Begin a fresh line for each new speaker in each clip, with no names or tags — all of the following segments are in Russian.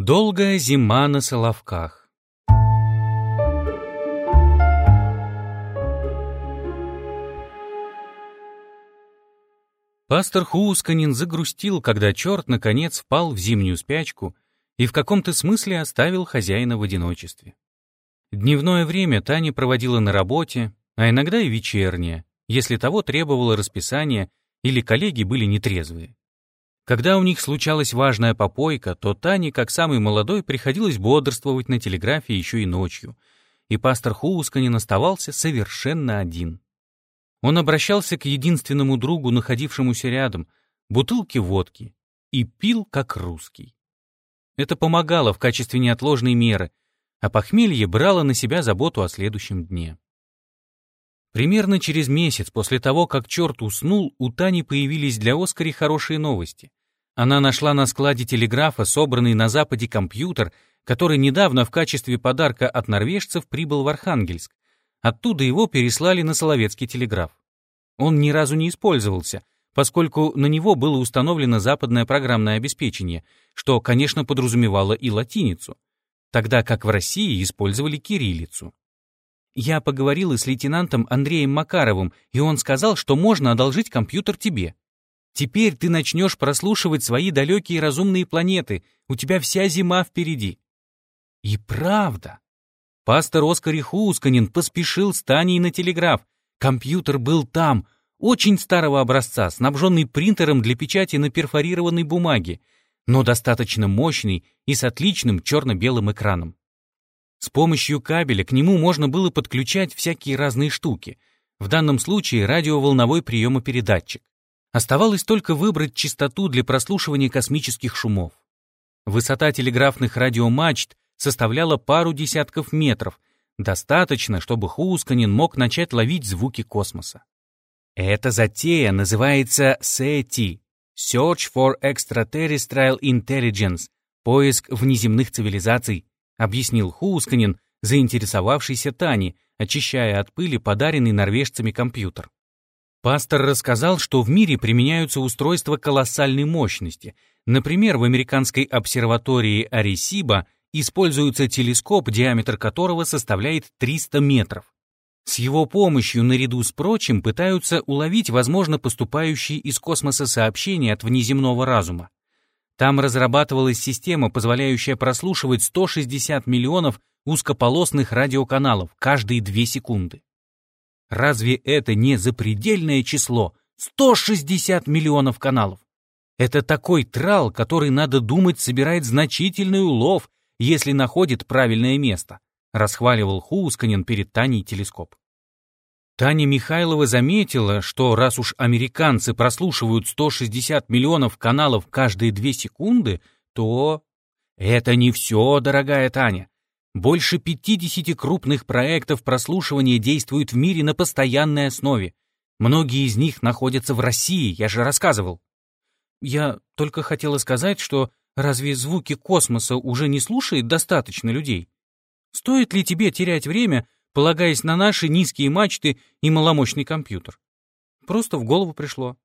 Долгая зима на Соловках. Пастор Хуусканин загрустил, когда черт, наконец, впал в зимнюю спячку и в каком-то смысле оставил хозяина в одиночестве. Дневное время Таня проводила на работе, а иногда и вечернее, если того требовало расписание или коллеги были нетрезвые. Когда у них случалась важная попойка, то Тане, как самый молодой, приходилось бодрствовать на телеграфе еще и ночью, и пастор Хуусканин оставался совершенно один. Он обращался к единственному другу, находившемуся рядом, бутылке водки, и пил как русский. Это помогало в качестве неотложной меры, а похмелье брало на себя заботу о следующем дне. Примерно через месяц после того, как черт уснул, у Тани появились для Оскари хорошие новости. Она нашла на складе телеграфа собранный на Западе компьютер, который недавно в качестве подарка от норвежцев прибыл в Архангельск. Оттуда его переслали на Соловецкий телеграф. Он ни разу не использовался, поскольку на него было установлено западное программное обеспечение, что, конечно, подразумевало и латиницу, тогда как в России использовали кириллицу. Я поговорила с лейтенантом Андреем Макаровым, и он сказал, что можно одолжить компьютер тебе. Теперь ты начнешь прослушивать свои далекие разумные планеты. У тебя вся зима впереди. И правда. Пастор Оскар Хусканин поспешил с Таней на телеграф. Компьютер был там, очень старого образца, снабженный принтером для печати на перфорированной бумаге, но достаточно мощный и с отличным черно-белым экраном. С помощью кабеля к нему можно было подключать всякие разные штуки, в данном случае радиоволновой приемопередатчик. Оставалось только выбрать частоту для прослушивания космических шумов. Высота телеграфных радиомачт составляла пару десятков метров, достаточно, чтобы Хусканин мог начать ловить звуки космоса. Эта затея называется SETI — Search for Extraterrestrial Intelligence — поиск внеземных цивилизаций, объяснил Хусканин, заинтересовавшийся Тани, очищая от пыли подаренный норвежцами компьютер. Пастор рассказал, что в мире применяются устройства колоссальной мощности. Например, в американской обсерватории Аресиба используется телескоп, диаметр которого составляет 300 метров. С его помощью, наряду с прочим, пытаются уловить, возможно, поступающие из космоса сообщения от внеземного разума. Там разрабатывалась система, позволяющая прослушивать 160 миллионов узкополосных радиоканалов каждые 2 секунды. Разве это не запредельное число? 160 миллионов каналов. Это такой трал, который, надо думать, собирает значительный улов, если находит правильное место, расхваливал Хусканин перед Таней телескоп. Таня Михайлова заметила, что раз уж американцы прослушивают 160 миллионов каналов каждые две секунды, то... Это не все, дорогая Таня. Больше 50 крупных проектов прослушивания действуют в мире на постоянной основе. Многие из них находятся в России, я же рассказывал. Я только хотела сказать, что разве звуки космоса уже не слушает достаточно людей? Стоит ли тебе терять время, полагаясь на наши низкие мачты и маломощный компьютер? Просто в голову пришло.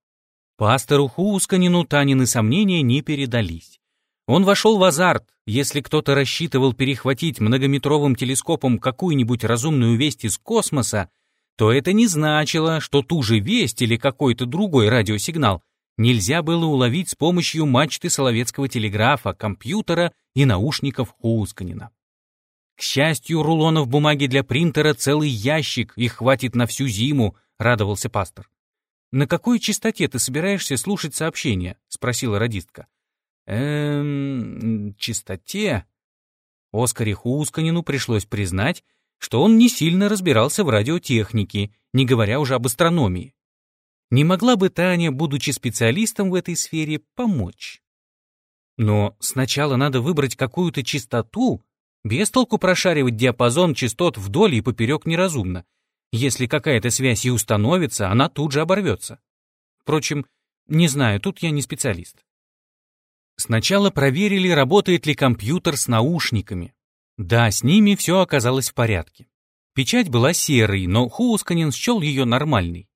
Пастору Хусканину Танины сомнения не передались. Он вошел в азарт. Если кто-то рассчитывал перехватить многометровым телескопом какую-нибудь разумную весть из космоса, то это не значило, что ту же весть или какой-то другой радиосигнал нельзя было уловить с помощью мачты Соловецкого телеграфа, компьютера и наушников Хусканина. К счастью, рулонов бумаги для принтера целый ящик, их хватит на всю зиму, радовался пастор. «На какой частоте ты собираешься слушать сообщения?» — спросила радистка. Эм, чистоте. Оскаре Хусканину пришлось признать, что он не сильно разбирался в радиотехнике, не говоря уже об астрономии. Не могла бы Таня, будучи специалистом в этой сфере, помочь? Но сначала надо выбрать какую-то частоту, без толку прошаривать диапазон частот вдоль и поперек неразумно. Если какая-то связь и установится, она тут же оборвется. Впрочем, не знаю, тут я не специалист. Сначала проверили, работает ли компьютер с наушниками. Да, с ними все оказалось в порядке. Печать была серой, но Хуусканин счел ее нормальной.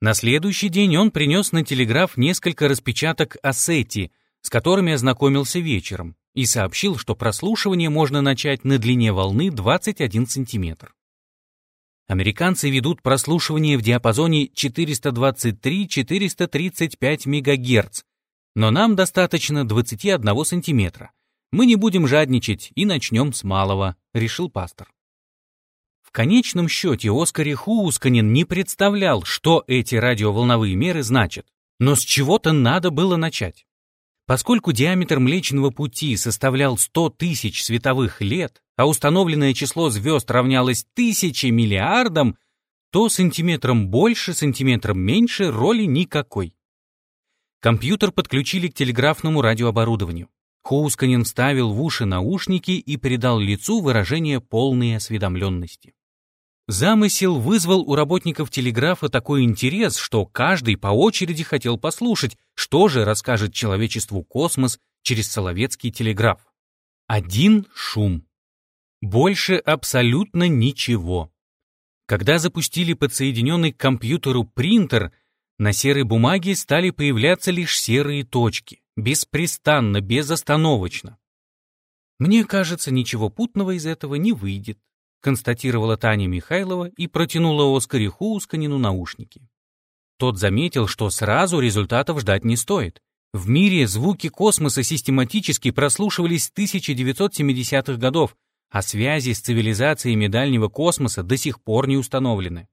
На следующий день он принес на телеграф несколько распечаток ассети, с которыми ознакомился вечером, и сообщил, что прослушивание можно начать на длине волны 21 сантиметр. Американцы ведут прослушивание в диапазоне 423-435 МГц, но нам достаточно 21 сантиметра. Мы не будем жадничать и начнем с малого, решил пастор. В конечном счете Оскар Хуусканин не представлял, что эти радиоволновые меры значат, но с чего-то надо было начать. Поскольку диаметр Млечного Пути составлял 100 тысяч световых лет, а установленное число звезд равнялось тысяче миллиардам, то сантиметром больше, сантиметром меньше роли никакой. Компьютер подключили к телеграфному радиооборудованию. Хоусканин вставил в уши наушники и придал лицу выражение полной осведомленности. Замысел вызвал у работников телеграфа такой интерес, что каждый по очереди хотел послушать, что же расскажет человечеству космос через Соловецкий телеграф. Один шум. Больше абсолютно ничего. Когда запустили подсоединенный к компьютеру принтер, на серой бумаге стали появляться лишь серые точки, беспрестанно, безостановочно. Мне кажется, ничего путного из этого не выйдет, констатировала Таня Михайлова и протянула Оскаре Усканину наушники. Тот заметил, что сразу результатов ждать не стоит. В мире звуки космоса систематически прослушивались с 1970-х годов, а связи с цивилизациями дальнего космоса до сих пор не установлены.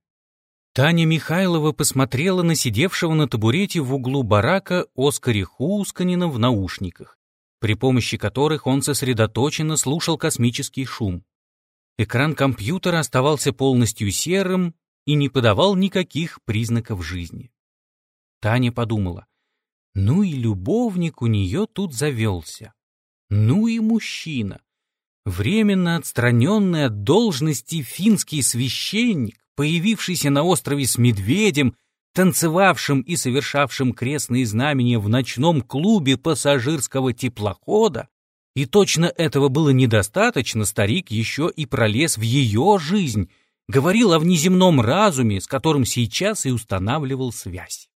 Таня Михайлова посмотрела на сидевшего на табурете в углу барака Оскаре Хусканина в наушниках, при помощи которых он сосредоточенно слушал космический шум. Экран компьютера оставался полностью серым и не подавал никаких признаков жизни. Таня подумала, ну и любовник у нее тут завелся. Ну и мужчина. Временно отстраненный от должности финский священник, появившийся на острове с медведем, танцевавшим и совершавшим крестные знамения в ночном клубе пассажирского теплохода, и точно этого было недостаточно, старик еще и пролез в ее жизнь, говорил о внеземном разуме, с которым сейчас и устанавливал связь.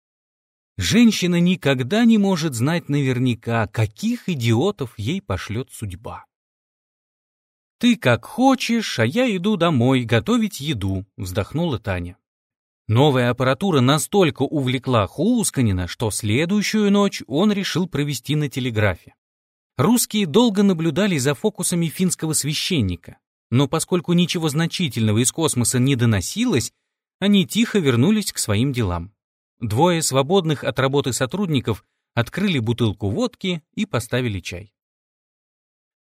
Женщина никогда не может знать наверняка, каких идиотов ей пошлет судьба. «Ты как хочешь, а я иду домой готовить еду», — вздохнула Таня. Новая аппаратура настолько увлекла Хусканина, что следующую ночь он решил провести на телеграфе. Русские долго наблюдали за фокусами финского священника, но поскольку ничего значительного из космоса не доносилось, они тихо вернулись к своим делам. Двое свободных от работы сотрудников открыли бутылку водки и поставили чай.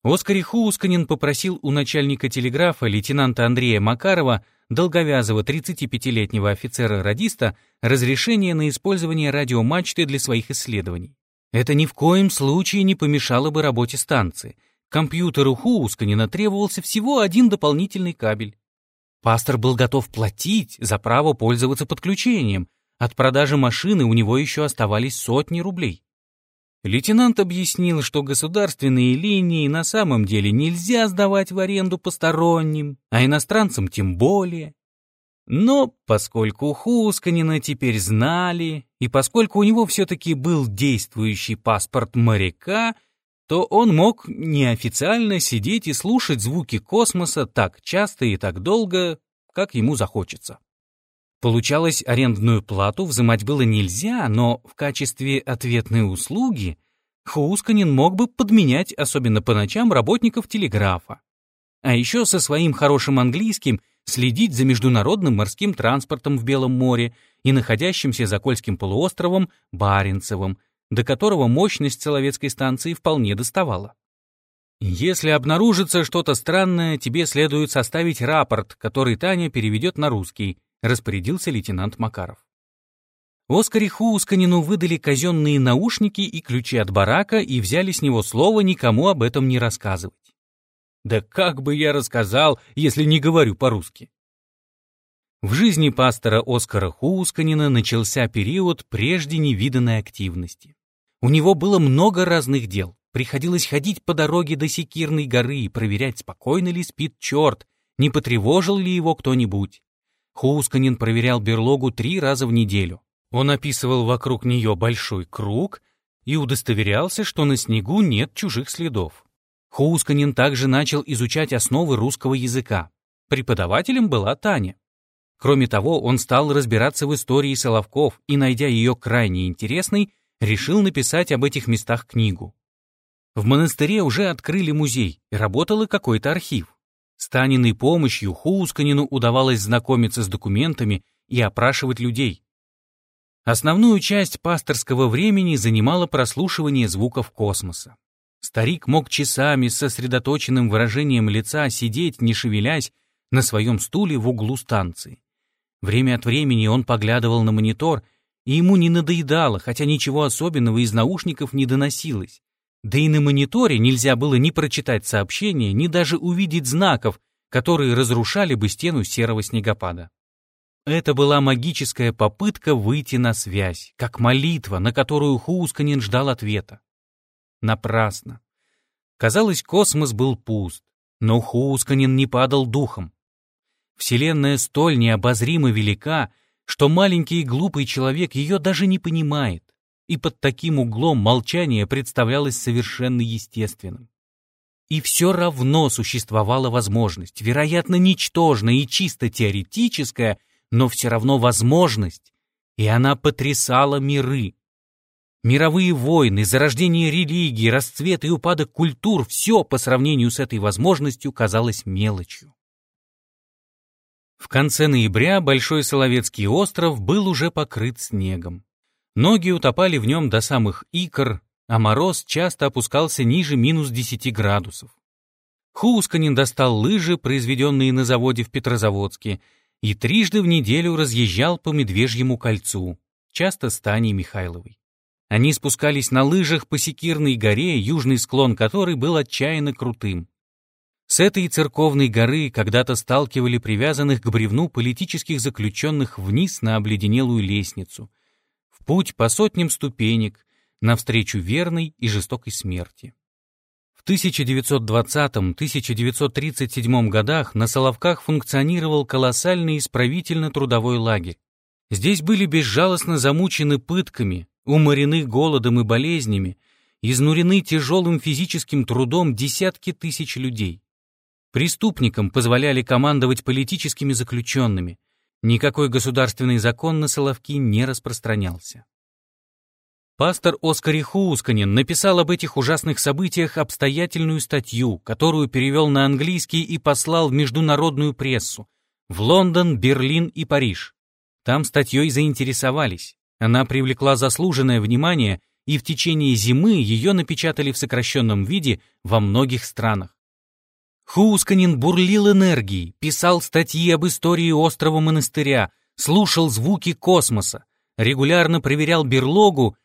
Оскар Хусканин попросил у начальника телеграфа лейтенанта Андрея Макарова, долговязого 35-летнего офицера-радиста, разрешение на использование радиомачты для своих исследований. Это ни в коем случае не помешало бы работе станции. Компьютеру Хуусканина требовался всего один дополнительный кабель. Пастор был готов платить за право пользоваться подключением. От продажи машины у него еще оставались сотни рублей. Лейтенант объяснил, что государственные линии на самом деле нельзя сдавать в аренду посторонним, а иностранцам тем более. Но поскольку Хусканина теперь знали, и поскольку у него все-таки был действующий паспорт моряка, то он мог неофициально сидеть и слушать звуки космоса так часто и так долго, как ему захочется. Получалось, арендную плату взимать было нельзя, но в качестве ответной услуги Хусканин мог бы подменять, особенно по ночам, работников телеграфа. А еще со своим хорошим английским – следить за международным морским транспортом в Белом море и находящимся за Кольским полуостровом Баренцевым, до которого мощность Соловецкой станции вполне доставала. Если обнаружится что-то странное, тебе следует составить рапорт, который Таня переведет на русский, распорядился лейтенант Макаров. Оскаре Хусканину выдали казенные наушники и ключи от барака и взяли с него слово никому об этом не рассказывать. Да как бы я рассказал, если не говорю по-русски? В жизни пастора Оскара Хуусканина начался период прежде невиданной активности. У него было много разных дел. Приходилось ходить по дороге до Секирной горы и проверять, спокойно ли спит черт, не потревожил ли его кто-нибудь. Хуусканин проверял берлогу три раза в неделю. Он описывал вокруг нее большой круг и удостоверялся, что на снегу нет чужих следов. Хусканин также начал изучать основы русского языка. Преподавателем была Таня. Кроме того, он стал разбираться в истории Соловков и, найдя ее крайне интересной, решил написать об этих местах книгу. В монастыре уже открыли музей, и работал и какой-то архив. С Таниной помощью Хусканину удавалось знакомиться с документами и опрашивать людей. Основную часть пасторского времени занимало прослушивание звуков космоса. Старик мог часами с сосредоточенным выражением лица сидеть, не шевелясь, на своем стуле в углу станции. Время от времени он поглядывал на монитор, и ему не надоедало, хотя ничего особенного из наушников не доносилось. Да и на мониторе нельзя было ни прочитать сообщения, ни даже увидеть знаков, которые разрушали бы стену серого снегопада. Это была магическая попытка выйти на связь, как молитва, на которую Хусканин ждал ответа. Напрасно. Казалось, космос был пуст, но Хусканин не падал духом. Вселенная столь необозримо велика, что маленький и глупый человек ее даже не понимает, и под таким углом молчание представлялось совершенно естественным. И все равно существовала возможность, вероятно, ничтожная и чисто теоретическая, но все равно возможность, и она потрясала миры. Мировые войны, зарождение религии, расцвет и упадок культур — все по сравнению с этой возможностью казалось мелочью. В конце ноября Большой Соловецкий остров был уже покрыт снегом. Ноги утопали в нем до самых икр, а мороз часто опускался ниже минус 10 градусов. Хусканин достал лыжи, произведенные на заводе в Петрозаводске, и трижды в неделю разъезжал по Медвежьему кольцу, часто с Таней Михайловой. Они спускались на лыжах по Секирной горе, южный склон которой был отчаянно крутым. С этой церковной горы когда-то сталкивали привязанных к бревну политических заключенных вниз на обледенелую лестницу, путь по сотням ступенек, навстречу верной и жестокой смерти. 1920-1937 годах на Соловках функционировал колоссальный исправительно-трудовой лагерь. Здесь были безжалостно замучены пытками, уморены голодом и болезнями, изнурены тяжелым физическим трудом десятки тысяч людей. Преступникам позволяли командовать политическими заключенными. Никакой государственный закон на Соловки не распространялся. Пастор Оскар Хусканин написал об этих ужасных событиях обстоятельную статью, которую перевел на английский и послал в международную прессу в Лондон, Берлин и Париж. Там статьей заинтересовались. Она привлекла заслуженное внимание, и в течение зимы ее напечатали в сокращенном виде во многих странах. Хусканин бурлил энергией, писал статьи об истории острова монастыря, слушал звуки космоса, регулярно проверял берлогу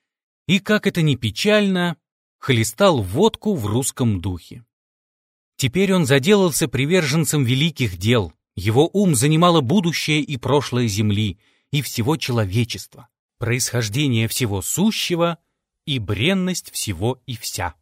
и, как это ни печально, хлестал водку в русском духе. Теперь он заделался приверженцем великих дел, его ум занимало будущее и прошлое Земли и всего человечества, происхождение всего сущего и бренность всего и вся.